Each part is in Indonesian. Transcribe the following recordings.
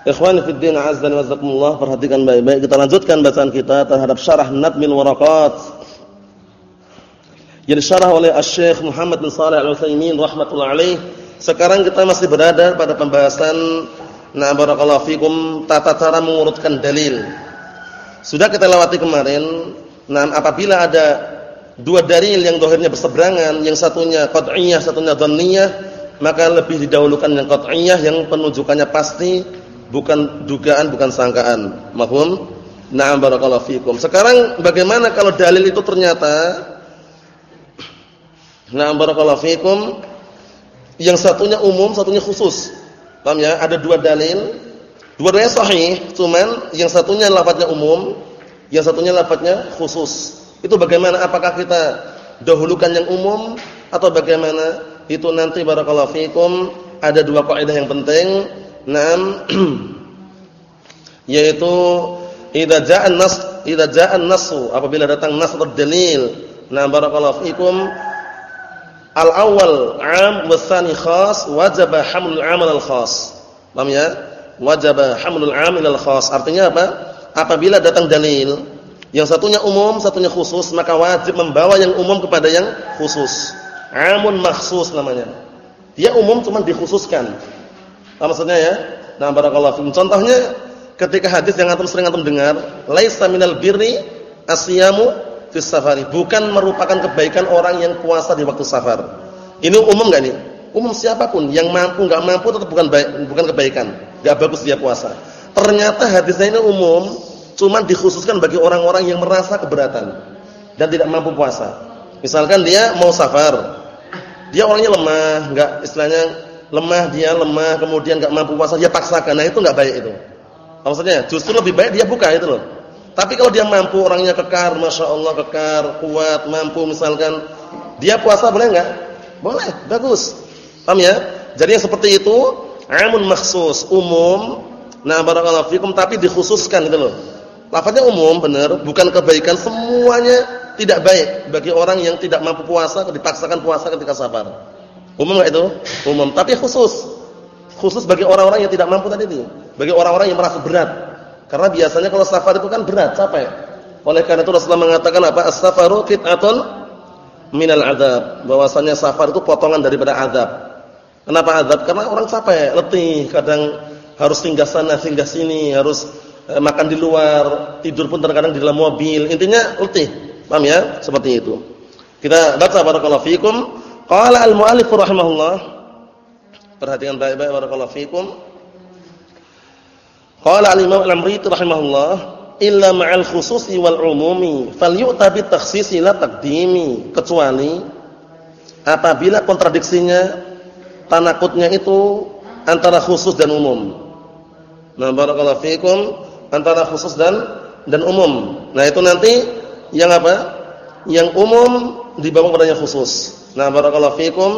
Ikhwani fi din azza wa jazakumullah, perhatikan baik-baik. Kita lanjutkan bacaan kita terhadap syarah Nadmil Waraqat. Yang disyarah oleh Asy-Syaikh Muhammad bin Shalih Al-Utsaimin rahimatullah alaih. Sekarang kita masih berada pada pembahasan na barakallahu fikum tata cara mengurutkan dalil. Sudah kita lewati kemarin, nah apabila ada dua dalil yang dohirnya berseberangan, yang satunya qat'iyah, satunya dhanniyah, maka lebih didahulukan yang qat'iyah yang penunjukannya pasti bukan dugaan, bukan sangkaan. Mahum? Na'am barakallahu fikum. Sekarang bagaimana kalau dalil itu ternyata Na'am barakallahu fikum yang satunya umum, satunya khusus. Paham ya? Ada dua dalil. Dua-duanya sahih, cuman yang satunya lafadznya umum, yang satunya lafadznya khusus. Itu bagaimana? Apakah kita dahulukan yang umum atau bagaimana? Itu nanti barakallahu fikum ada dua kaidah yang penting Naam yaitu idza jaa an-nas idza jaa an-nasu apabila datang nas atau dalil. Nah barakallahu fikum al-awwal 'am wa tsani khas wajaba hamlul 'am al-khas. Paham ya? Wajaba hamlul 'am al-khas. Artinya apa? Apabila datang dalil yang satunya umum, satunya khusus, maka wajib membawa yang umum kepada yang khusus. Amun makhsus namanya. Dia umum cuma dikhususkan. Apa maksudnya ya? Nah, barakallahu fikum. Contohnya ketika hadis yang antum sering antum dengar, laisa minal birri asyamu fis safari. Bukan merupakan kebaikan orang yang puasa di waktu safar. Ini umum enggak nih? Umum siapa pun yang mampu enggak mampu tetap bukan baik, bukan kebaikan. Enggak bagus dia puasa. Ternyata hadisnya ini umum, cuma dikhususkan bagi orang-orang yang merasa keberatan dan tidak mampu puasa. Misalkan dia mau safar. Dia orangnya lemah, enggak istilahnya lemah dia lemah kemudian enggak mampu puasa dia paksakan. Nah itu enggak baik itu. Maksudnya justru lebih baik dia buka itu loh. Tapi kalau dia mampu orangnya kekar masya Allah kekar kuat mampu misalkan dia puasa boleh enggak boleh bagus. Paham ya? Jadi seperti itu amun maksus umum nah barakallahu fikum tapi dikhususkan itu loh. Lafadznya umum benar bukan kebaikan semuanya tidak baik bagi orang yang tidak mampu puasa dipaksakan puasa ketika sabar Umum enggak itu? Umum, tapi khusus. Khusus bagi orang-orang yang tidak mampu tadi itu. Bagi orang-orang yang merasa berat. Karena biasanya kalau safar itu kan berat, capek. Oleh karena itu Rasulullah mengatakan apa? As-safaru qit'atun minal adzab. Bahwasanya safar itu potongan daripada azab. Kenapa azab? Karena orang capek, letih, kadang harus singgah sana, singgah sini, harus eh, makan di luar, tidur pun terkadang di dalam mobil. Intinya letih. Paham ya? Seperti itu. Kita baca barakallahu fikum Qala al-mu'allif rahimahullah. Perhatikan baik-baik barakallahu fikum. Qala al-Imam al-Amriti rahimahullah, illa ma'al khususi wal umumi falyu'ta bi takhsisi la taqdimi, kecuali apabila kontradiksinya tanakutnya itu antara khusus dan umum. Nah, barakallahu fikum antara khusus dan dan umum. Nah, itu nanti yang apa? Yang umum dibawa pada yang khusus. Nah, barakallahu fikum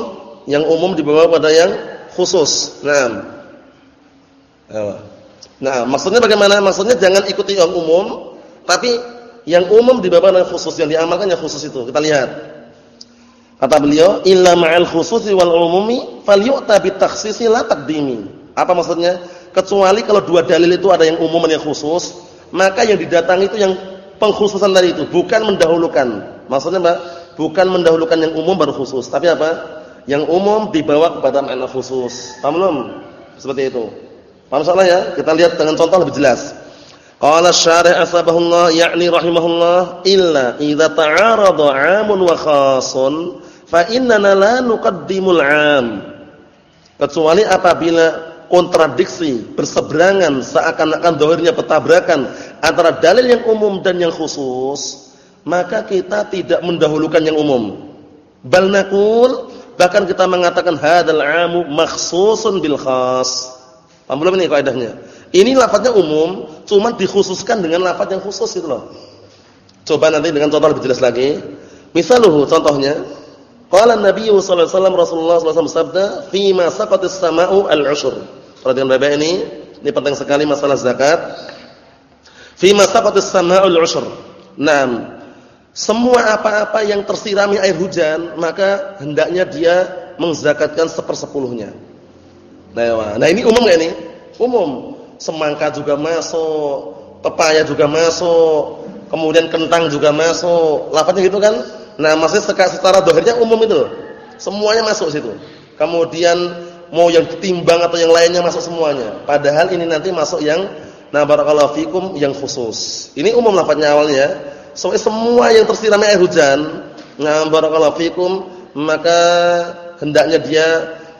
yang umum dibawa pada yang khusus. Nah. Nah, maksudnya bagaimana? Maksudnya jangan ikuti yang umum, tapi yang umum dibawa pada yang khusus, yang diamalkan yang khusus itu. Kita lihat. Kata beliau, "Illa ma'al khususi wal umumi falyu'ta bitakhsisi la taqdimi." Apa maksudnya? Kecuali kalau dua dalil itu ada yang umum dan yang khusus, maka yang didatangi itu yang pengkhususan tadi itu, bukan mendahulukan. Maksudnya, Mbak, bukan mendahulukan yang umum baru khusus, tapi apa? Yang umum dibawa kepada makna khusus. Paham belum? Seperti itu. Paham salah ya? Kita lihat dengan contoh lebih jelas. Qala syarih asbahullah ya'ni rahimahullah illa idza ta'arada 'amun wa khasun fa innana la nuqaddimul 'am. Kecuali apabila kontradiksi, berseberangan seakan-akan dohirnya bertabrakan antara dalil yang umum dan yang khusus, maka kita tidak mendahulukan yang umum. Bal naqul bahkan kita mengatakan hadzal 'amu makhsusun bil khas. Paham belum ini kaidahnya? Ini lafaznya umum, cuma dikhususkan dengan lafaz yang khusus itu loh. Coba nanti dengan contoh lebih jelas lagi. Misaluhu contohnya, qala Nabi sallallahu alaihi wasallam Rasulullah sallallahu alaihi wasallam sabda, "Fi ma saqatis sama'u al-'ushr." Perhatikan Bapak ini, ini penting sekali masalah zakat. Fi ma saqatis sama'u al-'ushr. Naam. Semua apa-apa yang tersirami air hujan, maka hendaknya dia menzakatkan sepersepuluhnya. Nah, nah ini umum ya ini? Umum. Semangka juga masuk, pepaya juga masuk, kemudian kentang juga masuk. Lafaznya gitu kan? Nah, maksudnya secara dohirnya umum itu. Semuanya masuk situ. Kemudian mau yang ditimbang atau yang lainnya masuk semuanya. Padahal ini nanti masuk yang nah barakallahu fikum yang khusus. Ini umum lafaznya awalnya semua yang tersiram air hujan, nah barakallahu fikum, maka hendaknya dia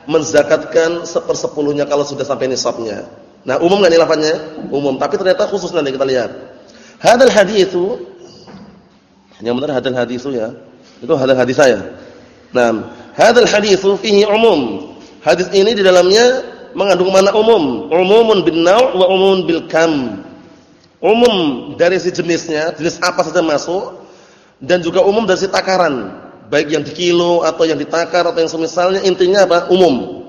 menzakatkan sepersepuluhnya kalau sudah sampai nisabnya. Nah, umum enggak nih lafaznya? Umum, tapi ternyata khusus nanti kita lihat. Hadal haditsu yang benar hadal haditsu ya. Itu hadal hadis saya. Nah, hadal haditsu fihi umum. Hadis ini di dalamnya mengandung makna umum, umumun bin naw' wa umumun bil kam umum dari si jenisnya, jenis apa saja masuk dan juga umum dari si takaran, baik yang di kilo atau yang ditakar atau yang semisalnya intinya apa? Umum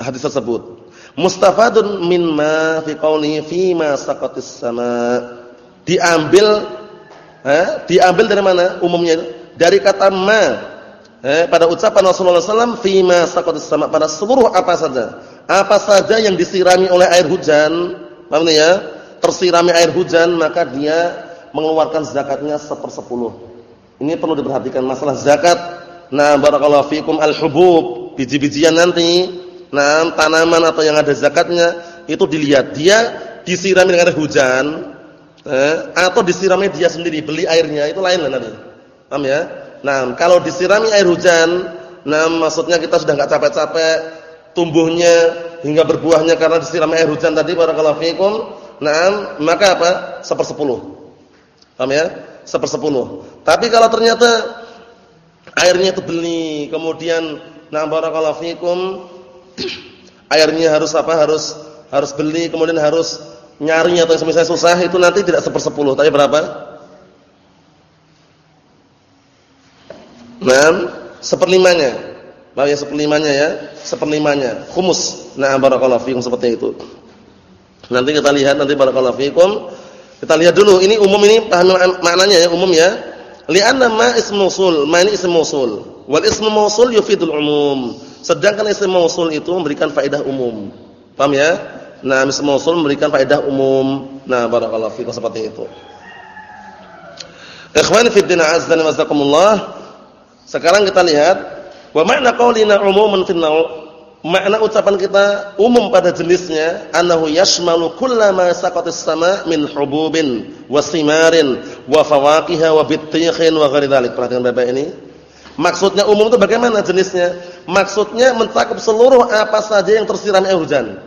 hadis tersebut. Mustafadun min ma fi qawlihi fi ma saqatis sama. Diambil eh, diambil dari mana umumnya? Dari kata ma. Eh, pada ucapan Rasulullah SAW fi ma saqatis sama pada seluruh apa saja. Apa saja yang disirami oleh air hujan, paham ya? Tersirami air hujan maka dia mengeluarkan zakatnya sepersepuluh. Ini perlu diperhatikan masalah zakat. Nah, barakallahu fikum al-hubub, biji-bijian nanti, nah tanaman atau yang ada zakatnya itu dilihat dia disirami dengan air hujan eh, atau disirami dia sendiri, beli airnya itu lain lah nanti. Paham ya? Nah, kalau disirami air hujan, nah maksudnya kita sudah enggak capek-capek tumbuhnya hingga berbuahnya karena disirami air hujan tadi barakallahu fikum Nah, maka apa? Sepersepuluh. Paham ya? Sepersepuluh. Tapi kalau ternyata airnya itu beli, kemudian nah barakallahu fikum airnya harus apa? Harus harus beli, kemudian harus nyari atau misalnya susah itu nanti tidak sepersepuluh, tapi berapa? Nah, seperlimanya. Paham ya seperlimanya ya? Seperlimanya. Khumus. Nah, barakallahu fikum seperti itu. Nanti kita lihat nanti barakallahu fikum. Kita lihat dulu ini umum ini paham maknanya ya umum ya. Li'anna ma ismu mausul, ma ini ismu mausul. Wal ismu mausul yufidul umum. Sedangkan ismu mausul itu memberikan faedah umum. Paham ya? Nah, ismu mausul memberikan faedah umum. Nah, barakallahu fikum seperti itu. Ikhwan fi din azza wa jazakumullah. Sekarang kita lihat wa ma'na qaulina umuman fi makna ucapan kita umum pada jenisnya annahu yashmalu kullama saqatis sama min hububin wa simarin wa fawakiha wa bittikhin wa ghairi perhatikan Bapak ini. Maksudnya umum itu bagaimana jenisnya? Maksudnya mencakup seluruh apa saja yang tersiram air hujan.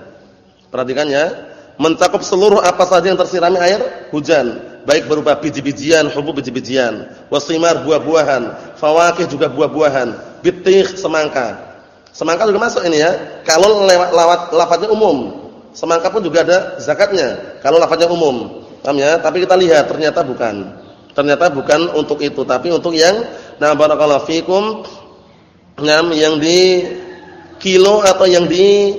Perhatikan ya. Mencakup seluruh apa saja yang tersiram air hujan. Baik berupa biji-bijian hubub biji-bijian. Wasimar buah-buahan. Fawakih juga buah-buahan. Bitikh semangka Semangka juga masuk ini ya. Kalau lewat lawat lafadznya umum. Semangka pun juga ada zakatnya kalau lafadznya umum. Paham ya? Tapi kita lihat ternyata bukan. Ternyata bukan untuk itu, tapi untuk yang nah barakallahu fikum yang yang di kilo atau yang di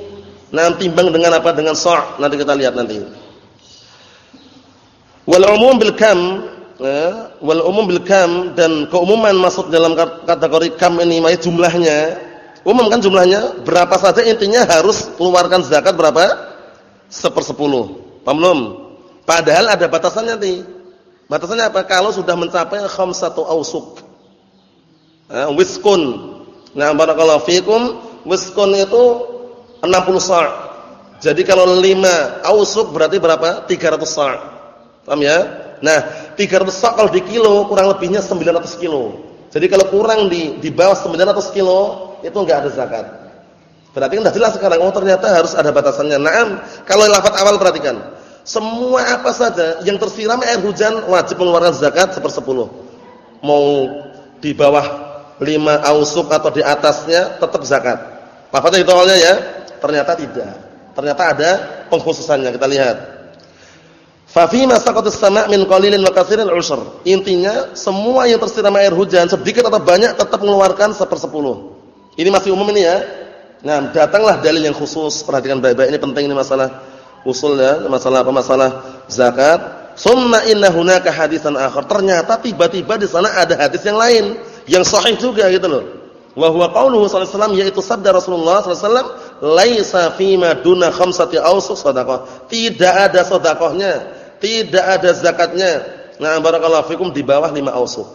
nah timbang dengan apa? Dengan sa'. Nanti kita lihat nanti. Wal umum bil kam ya, wal umum bil kam dan keumuman masuk dalam kategori kam ini jumlahnya Umum kan jumlahnya, berapa saja intinya harus keluarkan zakat berapa? Sepersepuluh. Paham belum? Padahal ada batasannya nanti. Batasannya apa? Kalau sudah mencapai khamsatu ausuk. Nah, wiskun. Nah, barakallahu fikum, wiskun itu 60 sa'. Jadi kalau 5 ausuk berarti berapa? 300 sa'. Paham ya? Nah, 300 sa' kalau di kilo kurang lebihnya 900 kilo. Jadi kalau kurang di di bawah 900 kilo itu enggak ada zakat. Berarti kan sudah jelas sekarang oh ternyata harus ada batasannya. Naam, kalau lafaz awal perhatikan. Semua apa saja yang tersiram air hujan wajib mengeluarkan zakat sepersepuluh. Mau di bawah lima ausuk atau di atasnya tetap zakat. Lafaznya itu awalnya ya. Ternyata tidak. Ternyata ada pengkhususannya. Kita lihat. Fa fi ma saqatis sama' min qalilin wa katsirin. Intinya semua yang tersiram air hujan sedikit atau banyak tetap mengeluarkan sepersepuluh. Ini masih umum ini ya. Nah, datanglah dalil yang khusus, perhatikan baik-baik ini penting ini masalah usul ya, masalah apa masalah zakat. Summa inna hunaka hadisan akhar. Ternyata tiba-tiba di sana ada hadis yang lain yang sahih juga gitu loh. Wa huwa qauluhu sallallahu alaihi wasallam yaitu sabda Rasulullah sallallahu alaihi wasallam, "Laisa fima duna khamsati awsuq shadaqah." Tidak ada sedekahnya tidak ada zakatnya. Nah, barakallahu fikum di bawah 5 ausuk.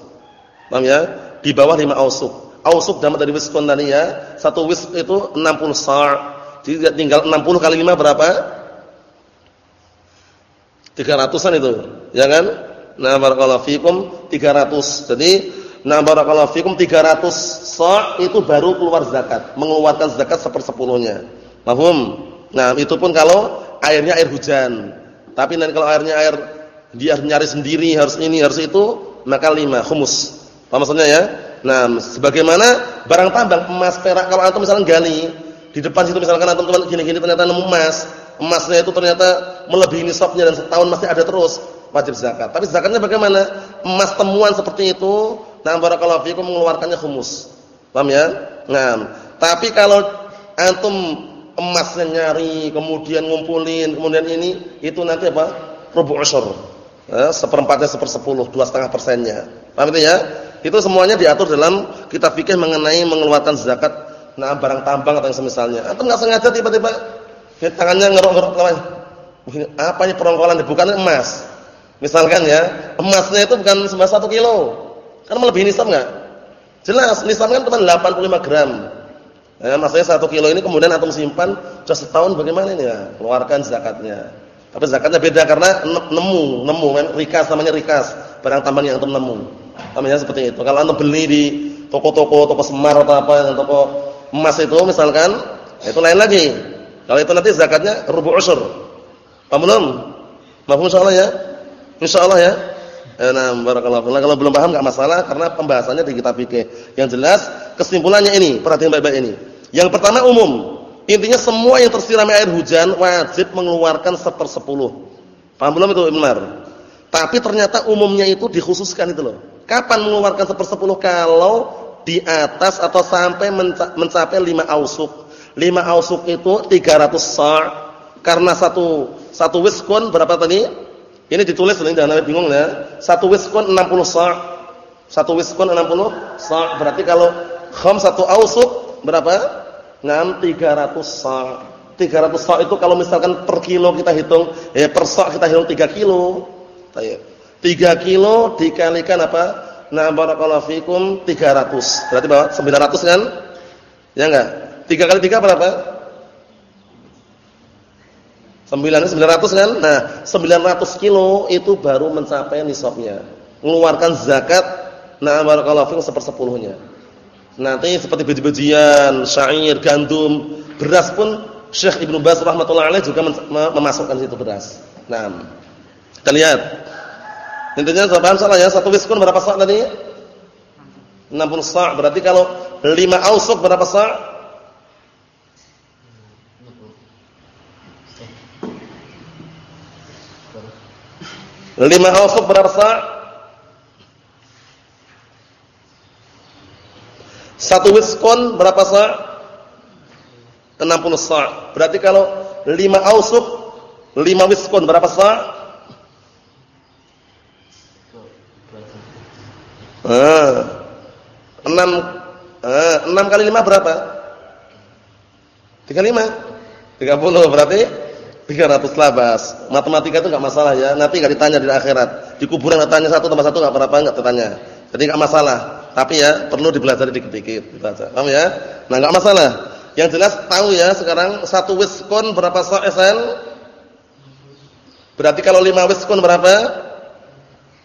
Paham ya? Di bawah 5 ausuk. Ausuk dalam dari wiskon tadi ya. Satu wisk itu 60 sa'. Jadi tinggal 60 kali 5 berapa? 300-an itu, ya kan? Nah, barakallahu fikum 300. Jadi, nah barakallahu fikum 300 sa' itu baru keluar zakat, mengeluarkan zakat sepersepuluhnya. Paham? Nah, itu pun kalau airnya air hujan. Tapi nanti kalau airnya air dia nyari sendiri, harus ini, harus itu, maka lima khumus. Apa maksudnya ya? Nah, sebagaimana barang tambang emas, perak kalau antum misalnya gali di depan situ misalkan antum teman gini-gini ternyata nemu emas, emasnya itu ternyata melebihi nisabnya dan setahun masih ada terus, wajib zakat. Tapi zakatnya bagaimana? Emas temuan seperti itu, nah barakallahu fikum mengeluarkannya khumus. Paham ya? Nah, tapi kalau antum emasnya nyari, kemudian ngumpulin, kemudian ini, itu nanti apa? Rubu' usyur. Eh, seperempatnya, sepersepuluh, dua setengah persennya. Paham itu ya? Itu semuanya diatur dalam kitab fikih mengenai mengeluarkan zakat nah barang tambang atau yang semisalnya. Atau nggak sengaja tiba-tiba tangannya ngerok-ngerok apa ini perongkolan bukan emas. Misalkan ya, emasnya itu bukan sebesar satu kilo. Kan melebihi nisab nggak? Jelas, nisabnya kan cuma 85 gram. Ya, maksudnya satu kilo ini kemudian antum simpan sudah setahun bagaimana ini ya? Keluarkan zakatnya. Tapi zakatnya beda karena nemu, nemu, rikas namanya rikas, barang tambang yang antum nemu. Namanya seperti itu. Kalau antum beli di toko-toko, toko semar atau apa, toko emas itu misalkan, itu lain lagi. Kalau itu nanti zakatnya rubu usur. Paham belum? Paham insyaallah ya? Insyaallah ya. Eh, nah, barakallahu. Kalau belum paham enggak masalah karena pembahasannya di kitab fikih. Yang jelas kesimpulannya ini, perhatikan baik-baik ini. Yang pertama umum. Intinya semua yang tersiram air hujan wajib mengeluarkan sepersepuluh. Paham belum itu Ibn Tapi ternyata umumnya itu dikhususkan itu loh. Kapan mengeluarkan sepersepuluh? Kalau di atas atau sampai mencapai lima ausuk. Lima ausuk itu 300 sa' karena satu satu wiskun berapa tadi? Ini ditulis ini jangan bingung ya. Satu wiskun 60 sa'. Satu wiskun 60 sa' berarti kalau kham satu ausuk berapa? Ngam 300 sa'. 300 sa' itu kalau misalkan per kilo kita hitung, ya per sa' kita hitung 3 kilo. 3 kilo dikalikan apa? Nah, barakallahu fikum 300. Berarti berapa? 900 kan? Ya enggak? 3 kali 3 berapa? 9 900 kan? Nah, 900 kilo itu baru mencapai nisabnya. Mengeluarkan zakat nah barakallahu fikum sepersepuluhnya. Nanti seperti biji-bijian, syair, gandum, beras pun Syekh Ibnu Baz rahmatullah alaih juga memasukkan situ beras. Nah, kita lihat. Intinya saya paham salah ya, satu wiskun berapa sa' tadi? 60 sa'. Berarti kalau 5 ausuk berapa sa'? Lima ausuk berapa sa'? Satu wiskon berapa sa'? 60 sa'. Berarti kalau 5 ausuk 5 wiskon berapa sa'? Ah. 6 ah, 6 kali 5 berapa? 35. 30 berarti 300 labas. Matematika itu enggak masalah ya. Nanti enggak ditanya di akhirat. Di kuburan tanya satu tambah satu enggak apa-apa enggak ditanya. Jadi enggak masalah. Tapi ya perlu dipelajari dikit-dikit. Paham ya? Nah, enggak masalah. Yang jelas tahu ya sekarang satu wiskon berapa SN? Berarti kalau 5 wiskon berapa?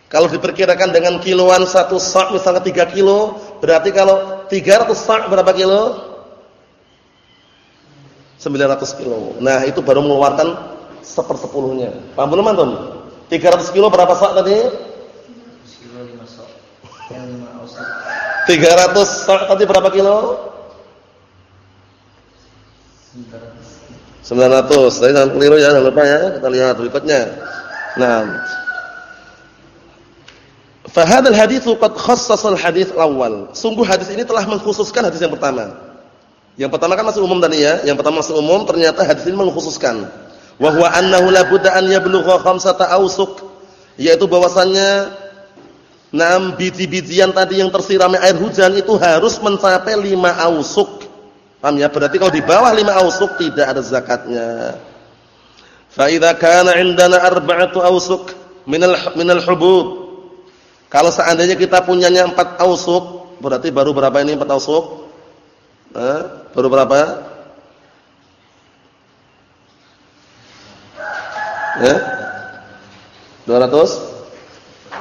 Kalau diperkirakan dengan kiloan satu sak misalnya 3 kilo, berarti kalau 300 sak berapa kilo? 900 kilo. Nah, itu baru mengeluarkan sepersepuluhnya. Paham belum antum? 300 kilo berapa sak tadi? 300 sak tadi berapa kilo? 900. Tadi jangan keliru ya, jangan lupa ya. Kita lihat berikutnya. Nah. Fahadal hadithu qad khassasal hadits awal. Sungguh hadis ini telah mengkhususkan hadis yang pertama. Yang pertama kan masih umum tadi ya. Yang pertama masih umum, ternyata hadis ini mengkhususkan. Wa huwa annahu la budda an yablugha khamsata awsuq. Yaitu bahwasannya enam biji-bijian tadi yang tersirami air hujan itu harus mencapai lima ausuk. Paham ya? Berarti kalau di bawah lima ausuk tidak ada zakatnya. Fa idza kana 'indana arba'atu ausuk minal minal hubub kalau seandainya kita punyanya empat ausuk, berarti baru berapa ini empat ausuk? Eh, baru berapa? Ya? 240?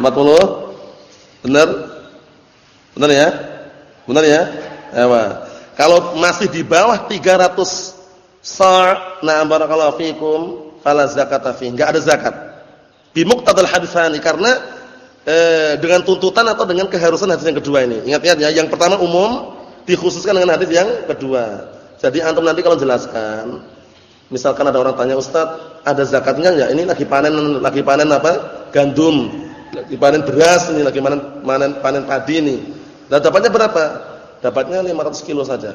Benar? Benar ya? Benar ya? Ewa. Kalau masih di bawah 300 sa' nah barakallahu fikum fala zakata fi. Enggak ada zakat. Bi muqtadal haditsani karena eh, dengan tuntutan atau dengan keharusan hadis yang kedua ini. Ingat-ingat ya, yang pertama umum dikhususkan dengan hadis yang kedua. Jadi antum nanti kalau jelaskan, misalkan ada orang tanya, "Ustaz, ada zakatnya enggak? Ini lagi panen lagi panen apa? Gandum. Lagi panen beras ini, lagi panen panen panen padi ini." Dan dapatnya berapa? Dapatnya 500 kilo saja.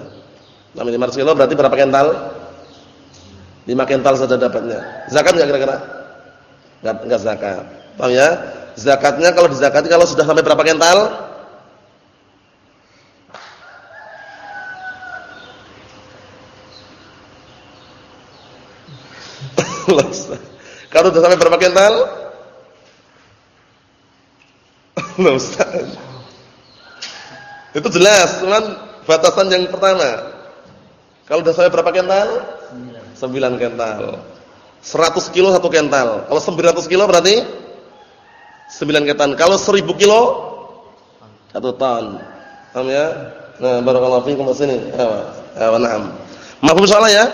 Nah, 500 kilo berarti berapa kental? 5 kental saja dapatnya. Zakat enggak kira-kira? Enggak enggak zakat. Paham ya? Zakatnya kalau dizakati kalau sudah sampai berapa kental? kalau sudah sampai berapa kental? Loh, Ustaz. Itu jelas, cuman batasan yang pertama. Kalau sudah sampai berapa kental? 9 kental. 100 kilo satu kental. Kalau 900 kilo berarti sembilan ketan. Kalau seribu kilo satu ton. Paham ya? Nah, barakallahu fiikum sini. Ayo na'am. Mafhum soalnya ya?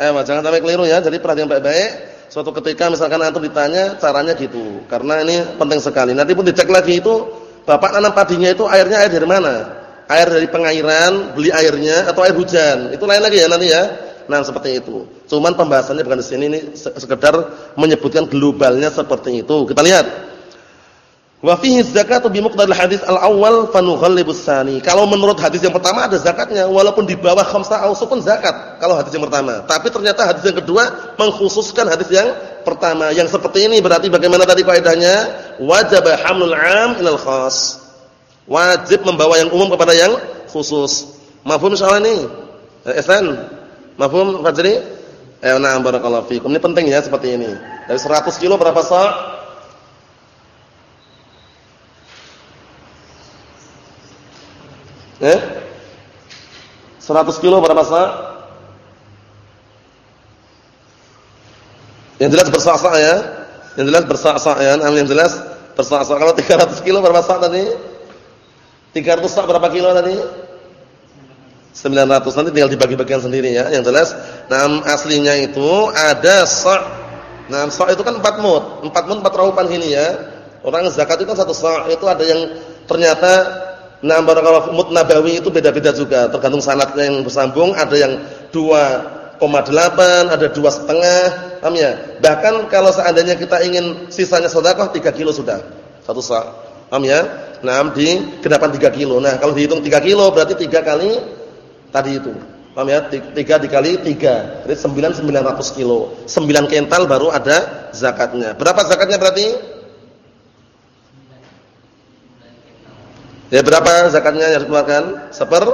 Ayo, jangan sampai keliru ya. Jadi perhatian baik-baik. Suatu ketika misalkan antum ditanya caranya gitu. Karena ini penting sekali. Nanti pun dicek lagi itu Bapak nanam padinya itu airnya air dari mana? Air dari pengairan, beli airnya atau air hujan. Itu lain lagi ya nanti ya. Nah, seperti itu. Cuman pembahasannya bukan di sini ini sekedar menyebutkan globalnya seperti itu. Kita lihat. Wa fihi zakatu bi muqtadil hadis al-awwal fa nughallibus tsani. Kalau menurut hadis yang pertama ada zakatnya walaupun di bawah khamsa ausuk pun zakat kalau hadis yang pertama. Tapi ternyata hadis yang kedua mengkhususkan hadis yang pertama. Yang seperti ini berarti bagaimana tadi kaidahnya? Wajib hamlul 'am ilal khas. Wajib membawa yang umum kepada yang khusus. Mafhum soal ini? Eh, Ihsan. Mafhum Fajri? Eh, na'am barakallahu fikum. Ini penting ya seperti ini. Dari 100 kilo berapa sa'? Eh? 100 kilo berapa sa? Yang jelas bersa-sa ya. Yang jelas bersa-sa ya. Yang jelas bersa-sa. Kalau 300 kilo berapa sa tadi? 300 sa berapa kilo tadi? 900 nanti tinggal dibagi-bagikan sendiri ya. Yang jelas, nah aslinya itu ada sa. Nah, sa itu kan 4 mut. 4 mut 4 raupan gini ya. Orang zakat itu kan satu sa. Itu ada yang ternyata Nah, barakallahu mut nabawi itu beda-beda juga, tergantung sanadnya yang bersambung, ada yang 2,8, ada 2,5, paham ya? Bahkan kalau seandainya kita ingin sisanya sedekah 3 kilo sudah. Satu sa. Paham ya? Nah, di kedapan 3 kilo. Nah, kalau dihitung 3 kilo berarti 3 kali tadi itu. Paham ya? 3 dikali 3. Berarti 9 900 kilo. 9 kental baru ada zakatnya. Berapa zakatnya berarti? Ya berapa zakatnya yang dikeluarkan? Seper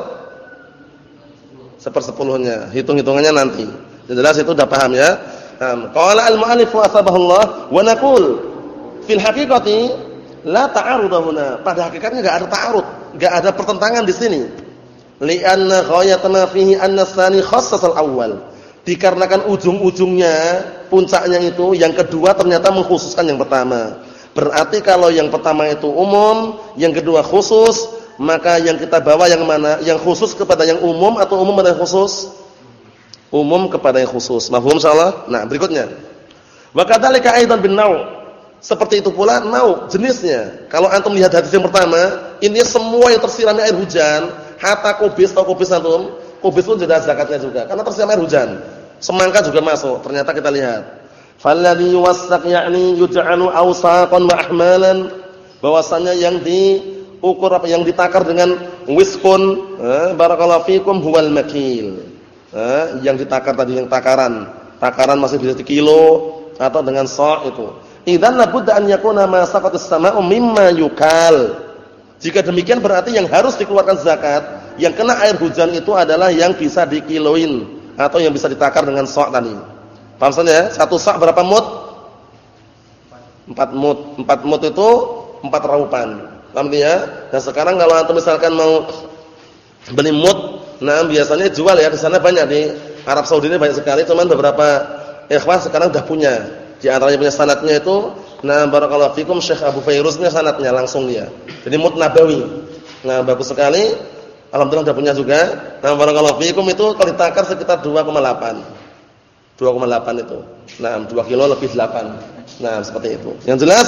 sepersepuluhnya. Hitung-hitungannya nanti. Yang jelas itu sudah paham ya. Qala al-mu'allif wa asbahullah wa naqul fil haqiqati la ta'arud. Pada hakikatnya enggak ada ta'arud, enggak ada pertentangan di sini. Li'anna ghayatana fihi anna tsani khassas al-awwal. Dikarenakan ujung-ujungnya, puncaknya itu yang kedua ternyata mengkhususkan yang pertama. Berarti kalau yang pertama itu umum, yang kedua khusus, maka yang kita bawa yang mana? Yang khusus kepada yang umum atau umum kepada yang khusus? Umum kepada yang khusus. Mafhum insyaallah? Nah, berikutnya. Wa kadzalika aidan bin nau'. Seperti itu pula nau jenisnya. Kalau antum lihat hadis yang pertama, ini semua yang tersirami air hujan, hatta kubis atau kubis antum, kubis pun sudah zakatnya juga karena tersiram air hujan. Semangka juga masuk. Ternyata kita lihat Falladhi yuwassaq yakni yuj'alu awsaqan wa ahmalan. Bahwasanya yang diukur apa yang ditakar dengan wiskun, eh, barakallahu fikum huwal makil. Eh, yang ditakar tadi yang takaran. Takaran masih bisa kilo atau dengan sa' itu. Idzan labudda an yakuna ma saqatis sama'u mimma yukal. Jika demikian berarti yang harus dikeluarkan zakat, yang kena air hujan itu adalah yang bisa dikiloin atau yang bisa ditakar dengan sa' tadi. Paham saja? Satu sak berapa mut? Empat mut. Empat mut itu empat raupan. Paham ya? Dan sekarang kalau antum misalkan mau beli mut, nah biasanya jual ya di sana banyak di Arab Saudi ini banyak sekali, cuman beberapa ikhwah sekarang sudah punya. Di antaranya punya sanatnya itu, nah barakallahu fikum Syekh Abu Fairuz punya sanatnya langsung dia. Jadi mut nabawi. Nah, bagus sekali. Alhamdulillah sudah punya juga. Nah, barakallahu fikum itu kalau ditakar sekitar 2,8. 2,8 itu. Nah, 2 kilo lebih 8. Nah, seperti itu. Yang jelas,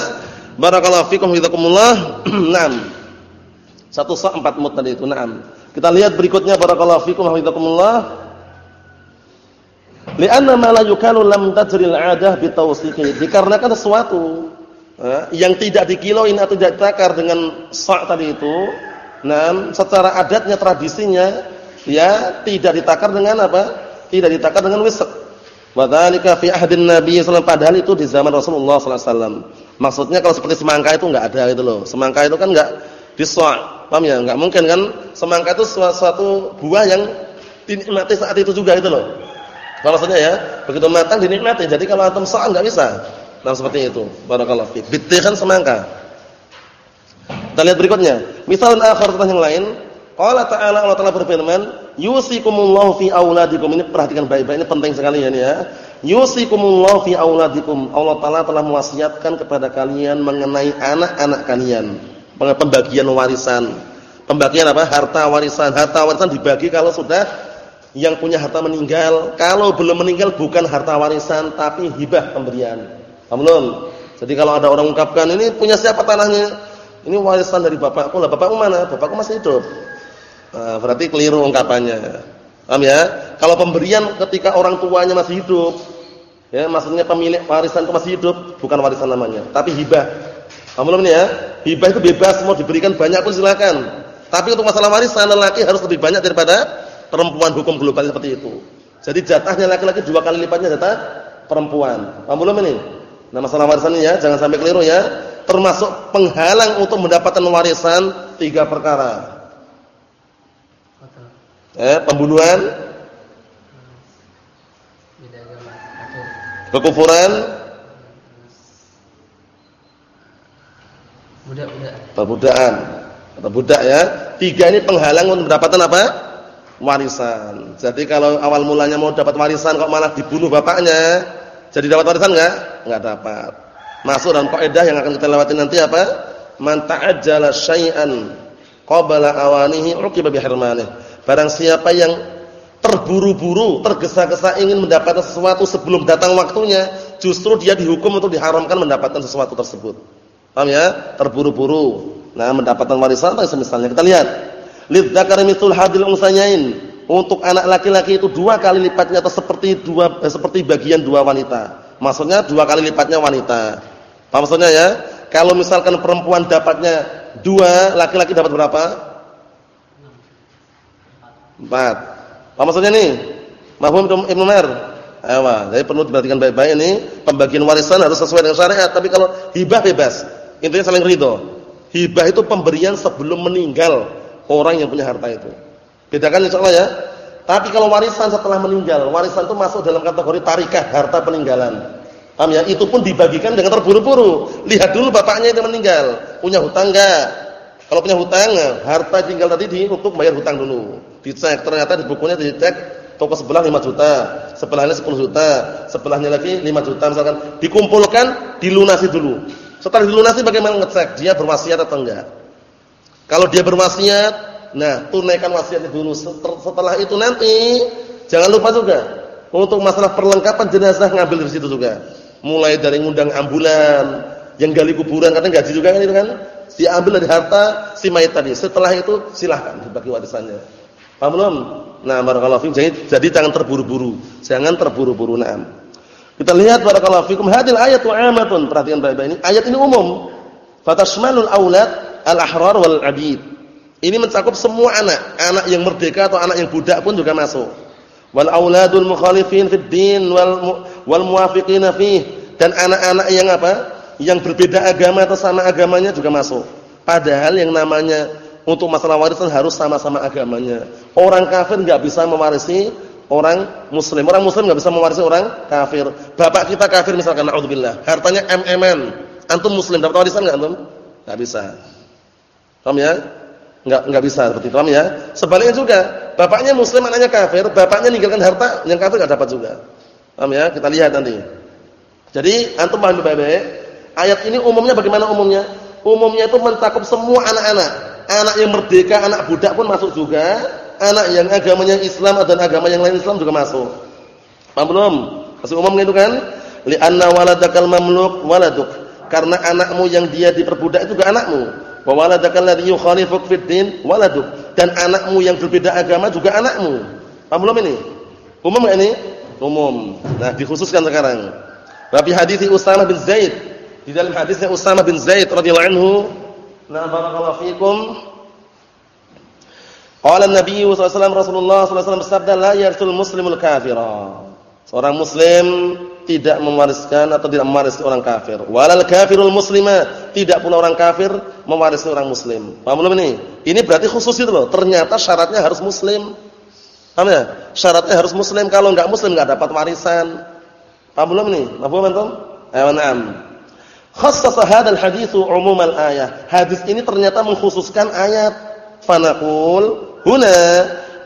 barakallahu fikum hidakumullah. Naam. Satu sak empat mut tadi itu. Naam. Kita lihat berikutnya barakallahu fikum hidakumullah. Li'anna ma la yukalu lam tajril 'adah bitawsiqi. Dikarenakan sesuatu yang tidak dikiloin atau tidak ditakar dengan sak tadi itu, nah, secara adatnya tradisinya ya tidak ditakar dengan apa? Tidak ditakar dengan wisq. Wadhalika fi ahdin Nabi sallallahu padahal itu di zaman Rasulullah sallallahu. Maksudnya kalau seperti semangka itu enggak ada gitu loh. Semangka itu kan enggak diswa. Paham ya? Enggak mungkin kan semangka itu suatu buah yang dinikmati saat itu juga itu loh. Maksudnya ya, begitu matang dinikmati. Jadi kalau antum sa enggak bisa. Nah seperti itu. Barakallahu fi. Bitti kan semangka. Kita lihat berikutnya. Misalnya akhir tentang yang lain, Qala ta'ala Allah Ta'ala berfirman, "Yusikumullahu fi auladikum." Ini perhatikan baik-baik, ini penting sekali ya ini ya. Yusikumullahu fi auladikum. Allah Ta'ala telah mewasiatkan kepada kalian mengenai anak-anak kalian. Pembagian warisan. Pembagian apa? Harta warisan. Harta warisan dibagi kalau sudah yang punya harta meninggal. Kalau belum meninggal bukan harta warisan tapi hibah pemberian. Paham Jadi kalau ada orang ungkapkan ini punya siapa tanahnya? Ini warisan dari bapakku lah. Bapakku mana? Bapakku masih hidup. Nah, berarti keliru ungkapannya. Paham ya? Kalau pemberian ketika orang tuanya masih hidup, ya maksudnya pemilik warisan itu masih hidup, bukan warisan namanya, tapi hibah. Paham belum ya? Hibah itu bebas mau diberikan banyak pun silakan. Tapi untuk masalah warisan laki harus lebih banyak daripada perempuan hukum global seperti itu. Jadi jatahnya laki-laki dua kali lipatnya jatah perempuan. Paham belum ini? Nah, masalah warisan ini ya, jangan sampai keliru ya. Termasuk penghalang untuk mendapatkan warisan tiga perkara eh, pembunuhan, kekufuran, perbudakan atau budak ya. Tiga ini penghalang untuk mendapatkan apa? Warisan. Jadi kalau awal mulanya mau dapat warisan kok malah dibunuh bapaknya, jadi dapat warisan enggak? Enggak dapat. Masuk dalam kaidah yang akan kita lewati nanti apa? Man ta'ajjala syai'an qabla awanihi uqiba bihirmanihi Barang siapa yang terburu-buru, tergesa-gesa ingin mendapatkan sesuatu sebelum datang waktunya, justru dia dihukum untuk diharamkan mendapatkan sesuatu tersebut. Paham ya? Terburu-buru. Nah, mendapatkan warisan atau semisalnya. Kita lihat. Lidzakari mitsul hadil unsanyain. Untuk anak laki-laki itu dua kali lipatnya atau seperti dua eh, seperti bagian dua wanita. Maksudnya dua kali lipatnya wanita. Paham maksudnya ya? Kalau misalkan perempuan dapatnya dua, laki-laki dapat berapa? Empat. Apa maksudnya nih? Mahfum Ibnu Umar. Ayo, jadi perlu diperhatikan baik-baik ini pembagian warisan harus sesuai dengan syariat, tapi kalau hibah bebas. Intinya saling ridho. Hibah itu pemberian sebelum meninggal orang yang punya harta itu. Bedakan insyaallah ya. Tapi kalau warisan setelah meninggal, warisan itu masuk dalam kategori tarikah, harta peninggalan. Paham ya? Itu pun dibagikan dengan terburu-buru. Lihat dulu bapaknya yang meninggal, punya hutang enggak? Kalau punya hutang, harta tinggal tadi di untuk bayar hutang dulu. Dicek ternyata di bukunya dicek toko sebelah 5 juta, sebelahnya 10 juta, sebelahnya lagi 5 juta misalkan. Dikumpulkan, dilunasi dulu. Setelah dilunasi bagaimana ngecek dia berwasiat atau enggak? Kalau dia berwasiat, nah tunaikan wasiatnya dulu. Setelah itu nanti jangan lupa juga untuk masalah perlengkapan jenazah ngambil dari situ juga. Mulai dari ngundang ambulan, yang gali kuburan kadang gaji juga kan itu kan diambil dari harta si mayit tadi. Setelah itu silahkan dibagi warisannya. Paham belum? Nah, barakallahu fiik. Jadi, jadi jangan terburu-buru. Jangan terburu-buru. Naam. Kita lihat barakallahu fikum hadil ayatu 'amatun. Perhatikan baik-baik ini. Ayat ini umum. Fatashmalul aulad al-ahrar wal 'abid. Ini mencakup semua anak, anak yang merdeka atau anak yang budak pun juga masuk. Wal auladul mukhalifin fid din wal wal muwafiqin fih dan anak-anak yang apa? Yang berbeda agama atau sama agamanya juga masuk. Padahal yang namanya untuk masalah warisan harus sama-sama agamanya. Orang kafir enggak bisa mewarisi orang muslim. Orang muslim enggak bisa mewarisi orang kafir. Bapak kita kafir misalkan naudzubillah, hartanya MM. Antum muslim dapat warisan enggak antum? Enggak bisa. Paham ya? Enggak enggak bisa seperti itu, paham ya? Sebaliknya juga, bapaknya muslim, anaknya kafir, bapaknya ninggalkan harta, yang kafir enggak dapat juga. Paham ya? Kita lihat nanti. Jadi antum paham baik-baik. Ayat ini umumnya bagaimana umumnya? Umumnya itu mencakup semua anak-anak. Anak yang merdeka, anak budak pun masuk juga anak yang agamanya Islam dan agama yang lain Islam juga masuk. Paham belum? Masih umum itu kan? Li'anna waladakal mamluk waladuk. Karena anakmu yang dia diperbudak itu juga anakmu. Wa waladakal ladzi yukhalifuk fid din waladuk. Dan anakmu yang berbeda agama juga anakmu. Paham belum ini? Umum enggak ini? Umum. Nah, dikhususkan sekarang. Rabi hadis Usama bin Zaid. Di dalam hadisnya Usama bin Zaid radhiyallahu anhu, "Na barakallahu fikum." Qala Nabi sallallahu alaihi wasallam Rasulullah sallallahu alaihi wasallam bersabda la yarsul muslimul kafira. Seorang muslim tidak mewariskan atau tidak mewarisi orang kafir. Walal kafirul muslima, tidak pula orang kafir mewarisi orang muslim. Paham belum ini? Ini berarti khusus itu loh. Ternyata syaratnya harus muslim. Paham ya? Syaratnya harus muslim. Kalau enggak muslim enggak dapat warisan. Paham belum ini? Paham antum? Ayo. Khassasa hadzal haditsu umumal ayah. Hadis ini ternyata mengkhususkan ayat. Fanaqul Huna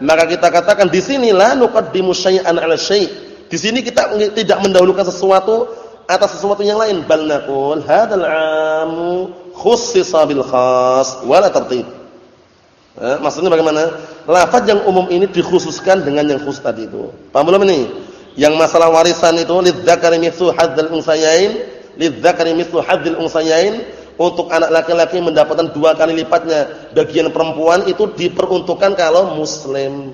maka kita katakan di sini la nuqaddimu syai'an 'ala syai'. Di sini kita tidak mendahulukan sesuatu atas sesuatu yang lain. Bal naqul hadzal 'amu khussisa bil khas wala tartib. Eh, maksudnya bagaimana? Lafaz yang umum ini dikhususkan dengan yang khusus tadi itu. Paham belum ini? Yang masalah warisan itu lidzakari mithlu hadzal unsayain, lidzakari mithlu hadzal unsayain untuk anak laki-laki mendapatkan dua kali lipatnya. Bagian perempuan itu diperuntukkan kalau muslim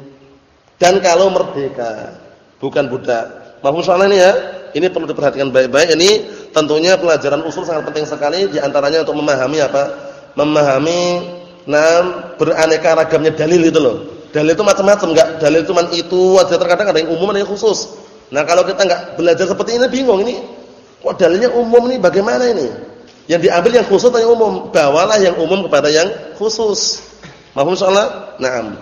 dan kalau merdeka bukan budak. Mahfum soal ini ya? Ini perlu diperhatikan baik-baik. Ini tentunya pelajaran usul sangat penting sekali di antaranya untuk memahami apa? Memahami nah beraneka ragamnya dalil itu loh. Dalil itu macam-macam enggak? Dalil itu cuma itu aja terkadang ada yang umum ada yang khusus. Nah kalau kita enggak belajar seperti ini bingung ini kok dalilnya umum ini bagaimana ini yang diambil yang khusus atau yang umum? Bawalah yang umum kepada yang khusus. Mahfum insyaallah? Naam.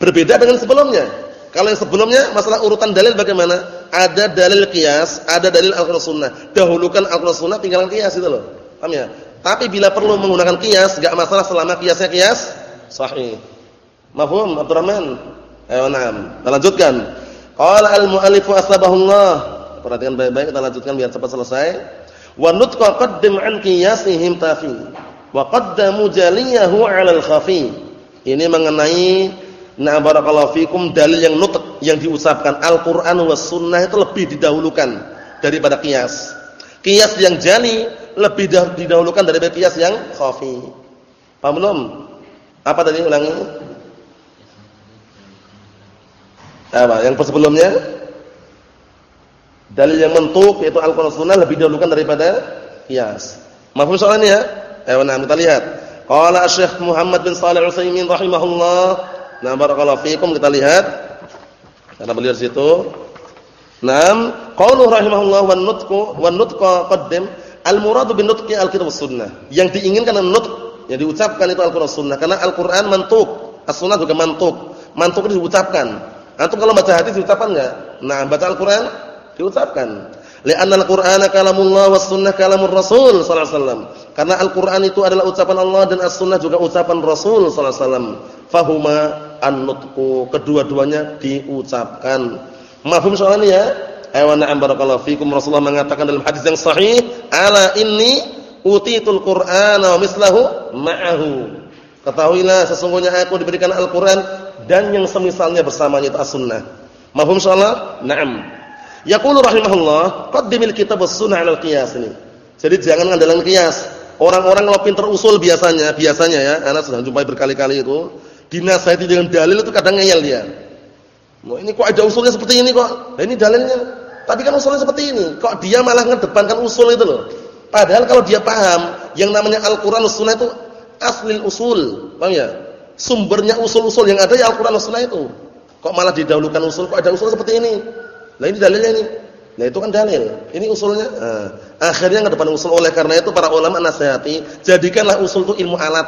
Berbeda dengan sebelumnya. Kalau yang sebelumnya masalah urutan dalil bagaimana? Ada dalil qiyas, ada dalil Al-Qur'an Sunnah. Dahulukan Al-Qur'an Sunnah tinggalkan qiyas itu loh. Paham ya? Tapi bila perlu menggunakan qiyas, enggak masalah selama qiyasnya qiyas sahih. Mahfum Abdurrahman? Ayo na'am. Kita lanjutkan. Qala al-mu'allif asbahullah. Perhatikan baik-baik kita lanjutkan biar cepat selesai. Wa nutqa qaddim an qiyasihim tafi. Wa qaddamu jaliyahu 'ala al-khafi. Ini mengenai na barakallahu fikum dalil yang nutq yang diucapkan Al-Qur'an was sunnah itu lebih didahulukan daripada qiyas. Qiyas yang jali lebih didahulukan daripada qiyas yang khafi. Paham belum? Apa tadi ulangi? Apa? Yang sebelumnya? Dalil yang mentuk yaitu Al-Qur'an Sunnah lebih dahulukan daripada qiyas. Mahfum soalnya ya? Ayo nah kita lihat. Qala Syekh Muhammad bin Shalih Al-Utsaimin rahimahullah. Nah, barakallahu fikum kita lihat. Karena beliau di situ. Naam, qaulu rahimahullah wan nutqu wan nutqa qaddim al-muradu bin nutqi al-kitab sunnah. Yang diinginkan nutq yang diucapkan itu Al-Qur'an Sunnah karena Al-Qur'an mantuk, As-Sunnah juga mantuk. Mantuk itu diucapkan. Antum kalau baca hadis diucapkan enggak? Nah, baca Al-Qur'an diucapkan. Li'anna al-Qur'ana kalamullah was sunnah kalamur Rasul sallallahu alaihi wasallam. Karena Al-Qur'an itu adalah ucapan Allah dan As-Sunnah juga ucapan Rasul sallallahu alaihi wasallam. Fahuma an-nutqu, kedua-duanya diucapkan. Mafhum soal ini ya? Ayo na'am barakallahu fikum. Rasulullah mengatakan dalam hadis yang sahih, "Ala inni utitul Qur'ana wa mislahu ma'ahu." Ketahuilah sesungguhnya aku diberikan Al-Qur'an dan yang semisalnya bersamanya itu As-Sunnah. Mafhum insyaallah? Naam. Yaqulu rahimahullah, qaddimil kitab was-sunnah 'ala al-qiyas ini. Jadi jangan ngandalkan qiyas. Orang-orang kalau pinter usul biasanya, biasanya ya, anak sudah jumpai berkali-kali itu, dinasihati dengan dalil itu kadang ngeyel dia. Wah, ini kok ada usulnya seperti ini kok? Nah, ini dalilnya. tapi kan usulnya seperti ini. Kok dia malah ngedepankan usul itu loh. Padahal kalau dia paham yang namanya Al-Qur'an Sunnah itu asli usul. Paham ya? Sumbernya usul-usul yang ada ya Al-Qur'an Sunnah itu. Kok malah didahulukan usul? Kok ada usul seperti ini? Nah ini dalilnya ini. Nah itu kan dalil. Ini usulnya. Nah, akhirnya ngedepan usul oleh karena itu para ulama nasihati, jadikanlah usul itu ilmu alat.